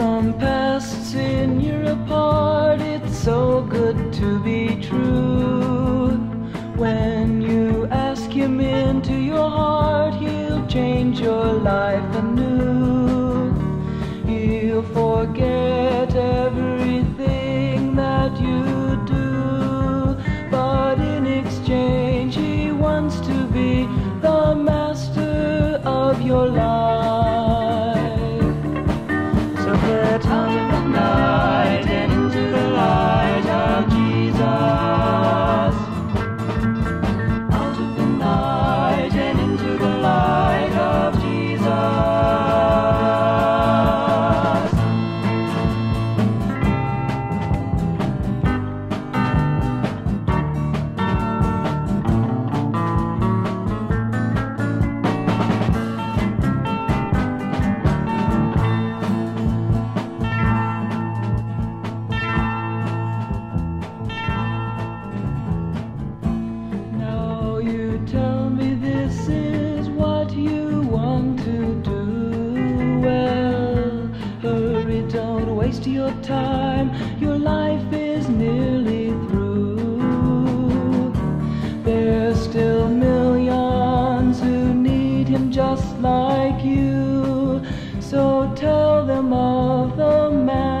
when you're apart, it's so good to be true. When you ask Him into your heart, He'll change your life anew. He'll forget everything that you do, but in exchange, He wants to be the master of your life. So get time your life is nearly through. There's still millions who need him just like you. So tell them of the man.